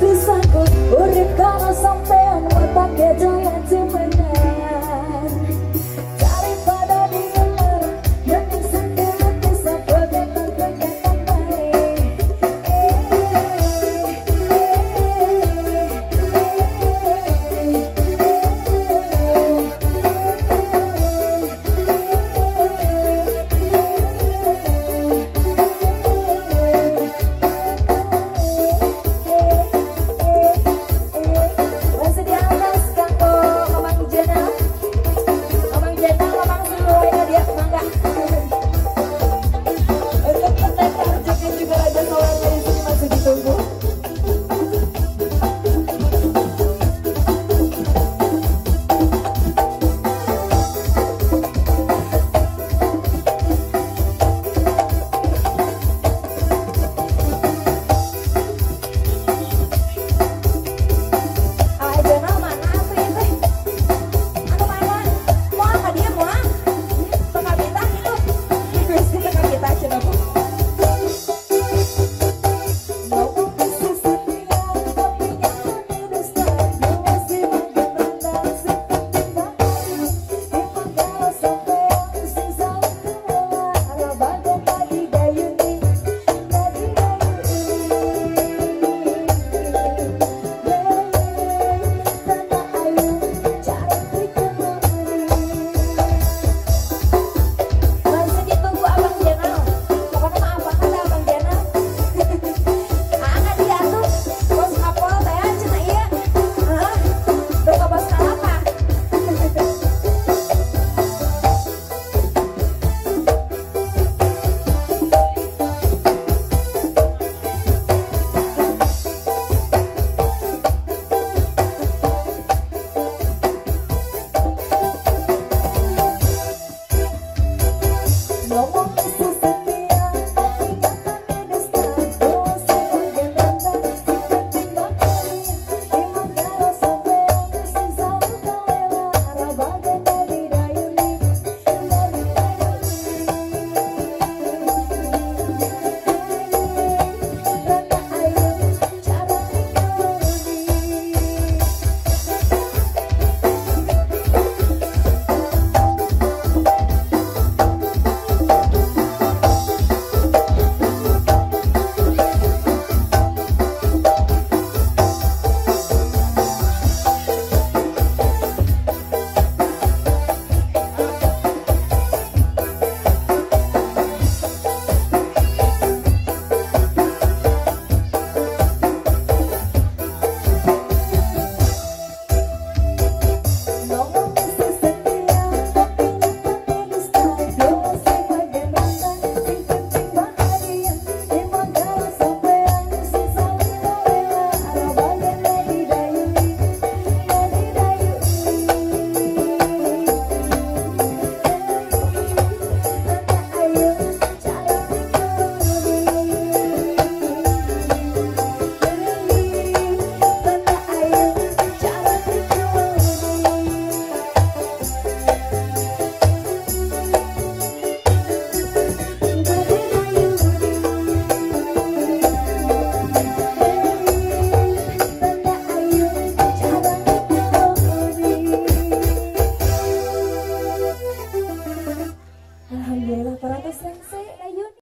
pisaku Urip karena sampean watake Bhagat